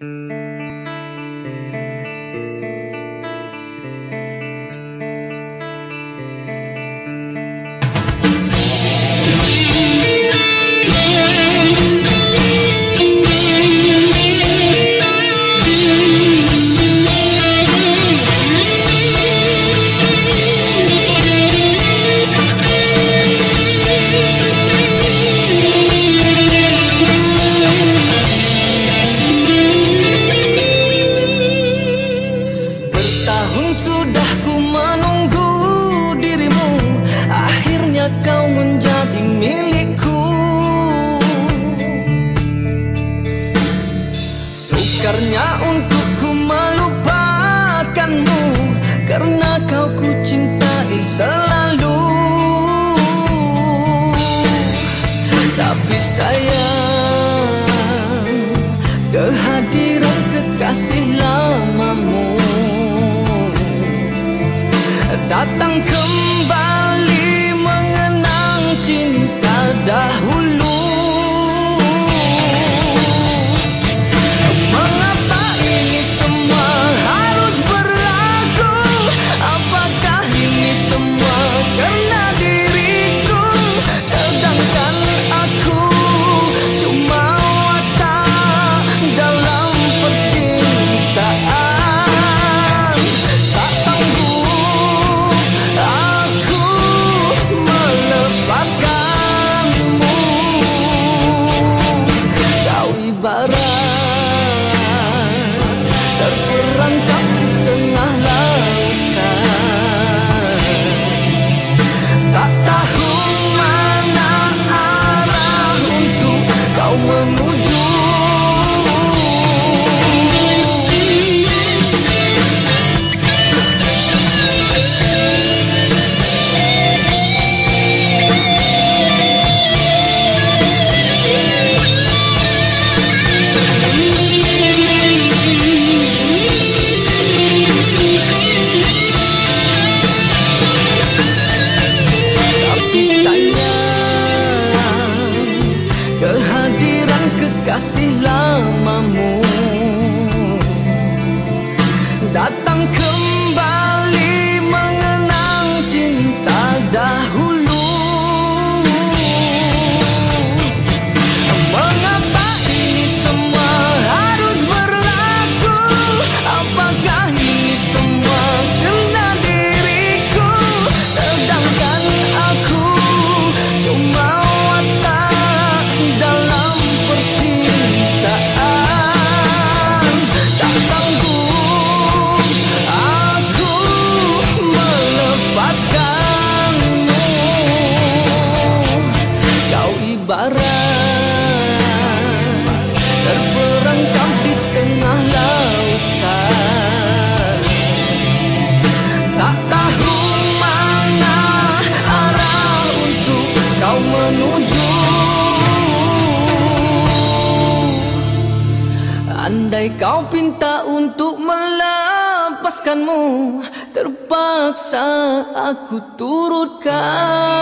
Mm-hmm. Segarnya untukku melupakanmu Karena kau ku cintai selalu. Tapi sayang Kehadiran kekasih lamamu Datang kembali kasih lamamu Datang andai kau pinta untuk melepaskanmu terpaksa aku turutkan